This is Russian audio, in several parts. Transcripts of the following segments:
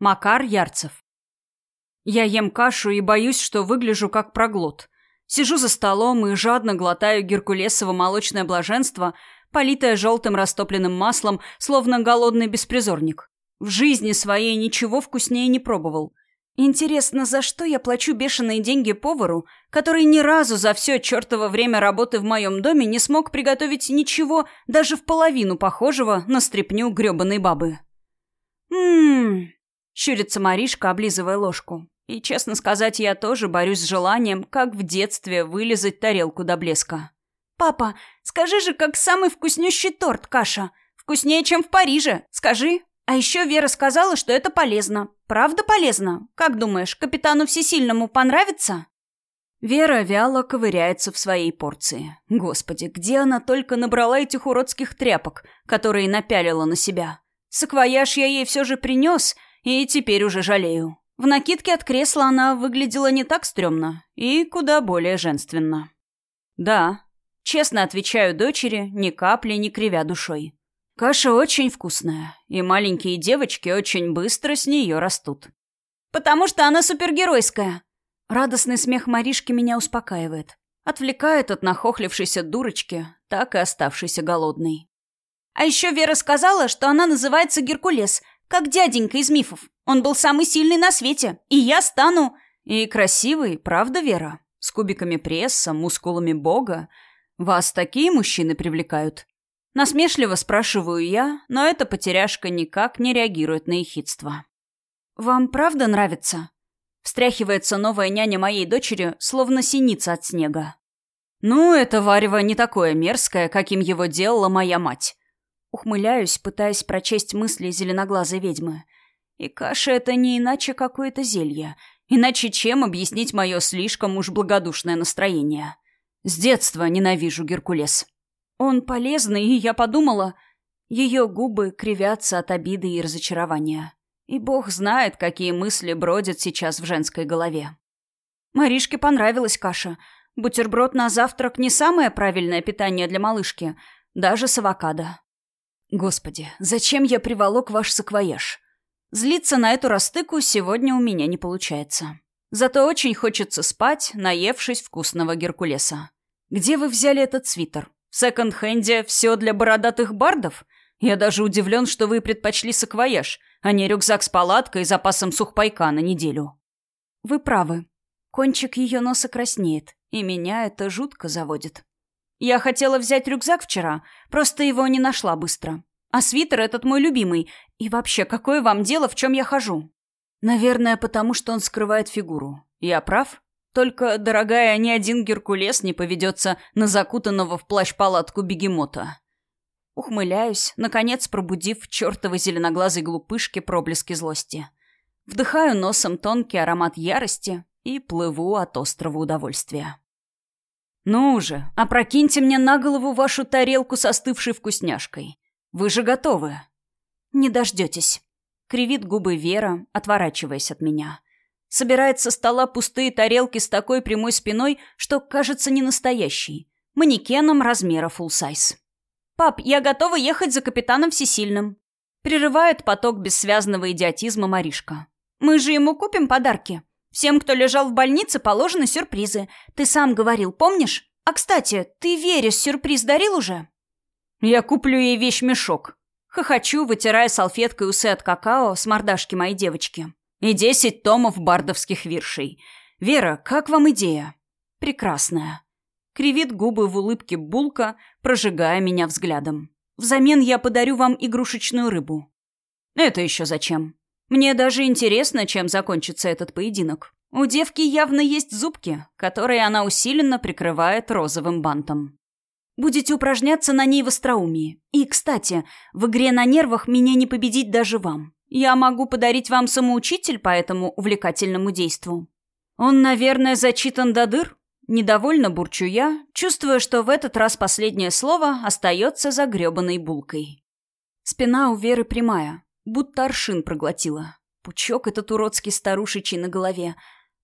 Макар Ярцев. Я ем кашу и боюсь, что выгляжу как проглот. Сижу за столом и жадно глотаю геркулесово молочное блаженство, политое желтым растопленным маслом, словно голодный беспризорник. В жизни своей ничего вкуснее не пробовал. Интересно, за что я плачу бешеные деньги повару, который ни разу за все чертово время работы в моем доме не смог приготовить ничего, даже в половину похожего на стряпню гребаной бабы? «Ммм...» — щурится Маришка, облизывая ложку. И, честно сказать, я тоже борюсь с желанием, как в детстве, вылезать тарелку до блеска. «Папа, скажи же, как самый вкуснющий торт каша. Вкуснее, чем в Париже. Скажи!» А еще Вера сказала, что это полезно. Правда полезно? Как думаешь, капитану Всесильному понравится? Вера вяло ковыряется в своей порции. Господи, где она только набрала этих уродских тряпок, которые напялила на себя? Саквояж я ей все же принес, и теперь уже жалею. В накидке от кресла она выглядела не так стрёмно и куда более женственно. Да, честно отвечаю дочери, ни капли не кривя душой. Каша очень вкусная, и маленькие девочки очень быстро с нее растут. «Потому что она супергеройская!» Радостный смех Маришки меня успокаивает. Отвлекает от нахохлившейся дурочки, так и оставшейся голодной. А еще Вера сказала, что она называется Геркулес, как дяденька из мифов. Он был самый сильный на свете, и я стану... И красивый, правда, Вера? С кубиками пресса, мускулами бога. Вас такие мужчины привлекают? Насмешливо спрашиваю я, но эта потеряшка никак не реагирует на ехидство. «Вам правда нравится?» Встряхивается новая няня моей дочери, словно синица от снега. «Ну, это варево не такое мерзкое, каким его делала моя мать». Ухмыляюсь, пытаясь прочесть мысли зеленоглазой ведьмы. И каша — это не иначе какое-то зелье. Иначе чем объяснить мое слишком уж благодушное настроение? С детства ненавижу Геркулес. Он полезный, и я подумала... Ее губы кривятся от обиды и разочарования. И бог знает, какие мысли бродят сейчас в женской голове. Маришке понравилась каша. Бутерброд на завтрак не самое правильное питание для малышки, даже с авокадо. Господи, зачем я приволок ваш саквояж? Злиться на эту растыку сегодня у меня не получается. Зато очень хочется спать, наевшись вкусного геркулеса. Где вы взяли этот свитер? В секонд-хенде все для бородатых бардов? Я даже удивлен, что вы предпочли саквояж, а не рюкзак с палаткой и запасом сухпайка на неделю. Вы правы. Кончик ее носа краснеет, и меня это жутко заводит. Я хотела взять рюкзак вчера, просто его не нашла быстро. А свитер этот мой любимый. И вообще, какое вам дело, в чем я хожу? Наверное, потому что он скрывает фигуру. Я прав? Только, дорогая, ни один Геркулес не поведется на закутанного в плащ-палатку бегемота. Ухмыляюсь, наконец пробудив в чертовой зеленоглазой глупышке проблески злости. Вдыхаю носом тонкий аромат ярости и плыву от острого удовольствия. «Ну же, опрокиньте мне на голову вашу тарелку с остывшей вкусняшкой. Вы же готовы?» «Не дождетесь», — кривит губы Вера, отворачиваясь от меня. Собирает со стола пустые тарелки с такой прямой спиной, что кажется ненастоящей. Манекеном размера size. «Пап, я готова ехать за капитаном Всесильным». Прерывает поток бессвязного идиотизма Маришка. «Мы же ему купим подарки. Всем, кто лежал в больнице, положены сюрпризы. Ты сам говорил, помнишь? А, кстати, ты Вере сюрприз дарил уже?» «Я куплю ей вещь-мешок». Хохочу, вытирая салфеткой усы от какао с мордашки моей девочки. И десять томов бардовских виршей. Вера, как вам идея? Прекрасная. Кривит губы в улыбке булка, прожигая меня взглядом. Взамен я подарю вам игрушечную рыбу. Это еще зачем? Мне даже интересно, чем закончится этот поединок. У девки явно есть зубки, которые она усиленно прикрывает розовым бантом. Будете упражняться на ней в остроумии. И, кстати, в игре на нервах меня не победить даже вам. Я могу подарить вам самоучитель по этому увлекательному действу. Он, наверное, зачитан до дыр? Недовольно бурчу я, чувствуя, что в этот раз последнее слово остается за гребаной булкой. Спина у Веры прямая, будто аршин проглотила. Пучок этот уродский старушечий на голове.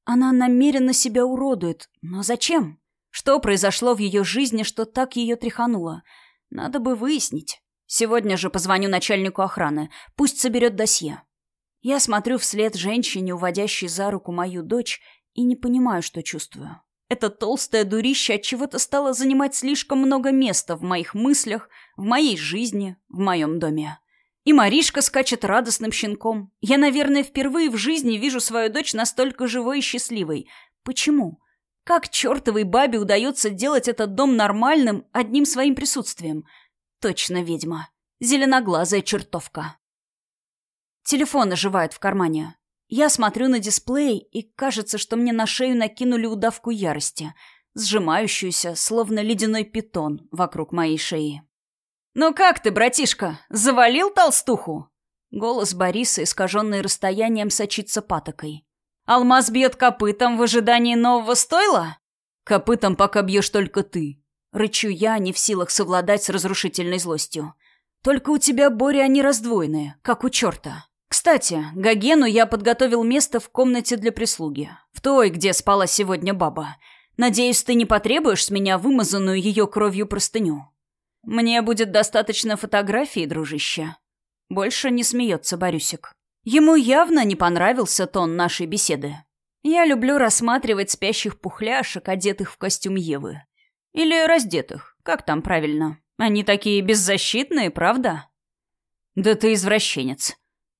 Она намеренно себя уродует. Но зачем? Что произошло в ее жизни, что так ее тряхануло? Надо бы выяснить. Сегодня же позвоню начальнику охраны. Пусть соберет досье. Я смотрю вслед женщине, уводящей за руку мою дочь, и не понимаю, что чувствую. Это толстое дурище от чего-то стало занимать слишком много места в моих мыслях, в моей жизни, в моем доме. И Маришка скачет радостным щенком. Я, наверное, впервые в жизни вижу свою дочь настолько живой и счастливой. Почему? Как чертовой бабе удается делать этот дом нормальным одним своим присутствием? Точно ведьма. Зеленоглазая чертовка. Телефон оживает в кармане. Я смотрю на дисплей, и кажется, что мне на шею накинули удавку ярости, сжимающуюся, словно ледяной питон, вокруг моей шеи. «Ну как ты, братишка, завалил толстуху?» Голос Бориса, искаженный расстоянием, сочится патокой. «Алмаз бьет копытом в ожидании нового стойла?» «Копытом пока бьешь только ты», — рычу я, не в силах совладать с разрушительной злостью. «Только у тебя, Боря, они раздвоенные, как у черта. Кстати, Гогену я подготовил место в комнате для прислуги. В той, где спала сегодня баба. Надеюсь, ты не потребуешь с меня вымазанную ее кровью простыню. «Мне будет достаточно фотографий, дружище». Больше не смеется Борюсик. Ему явно не понравился тон нашей беседы. Я люблю рассматривать спящих пухляшек, одетых в костюм Евы. Или раздетых, как там правильно. Они такие беззащитные, правда? Да ты извращенец.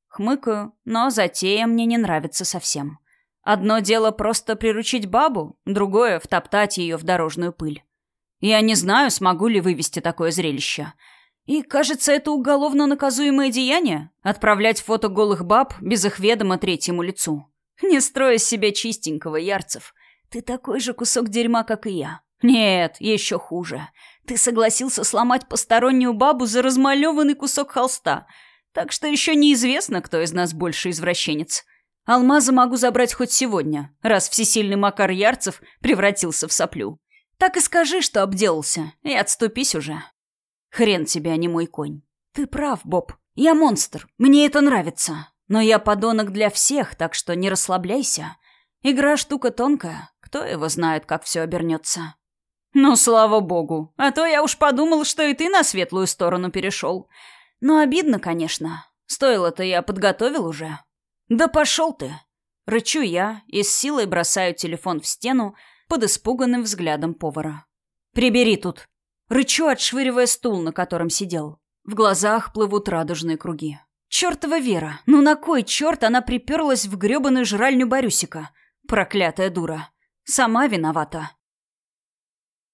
Хмыкаю, но затея мне не нравится совсем. Одно дело просто приручить бабу, другое — втоптать ее в дорожную пыль. Я не знаю, смогу ли вывести такое зрелище. И, кажется, это уголовно наказуемое деяние — отправлять фото голых баб без их ведома третьему лицу. Не строй из себя чистенького, Ярцев. Ты такой же кусок дерьма, как и я. Нет, еще хуже. Ты согласился сломать постороннюю бабу за размалеванный кусок холста. Так что еще неизвестно, кто из нас больше извращенец. Алмаза могу забрать хоть сегодня, раз всесильный Макар Ярцев превратился в соплю. Так и скажи, что обделался, и отступись уже. Хрен тебе, а не мой конь. Ты прав, Боб. Я монстр. Мне это нравится. Но я подонок для всех, так что не расслабляйся. Игра штука тонкая. Кто его знает, как все обернется. Ну, слава богу. А то я уж подумал, что и ты на светлую сторону перешел. Но обидно, конечно. Стоило-то я подготовил уже. Да пошел ты. Рычу я и с силой бросаю телефон в стену, под испуганным взглядом повара. «Прибери тут!» Рычу, отшвыривая стул, на котором сидел. В глазах плывут радужные круги. Чёртова Вера! Ну на кой чёрт она приперлась в грёбаную жральню Борюсика? Проклятая дура! Сама виновата.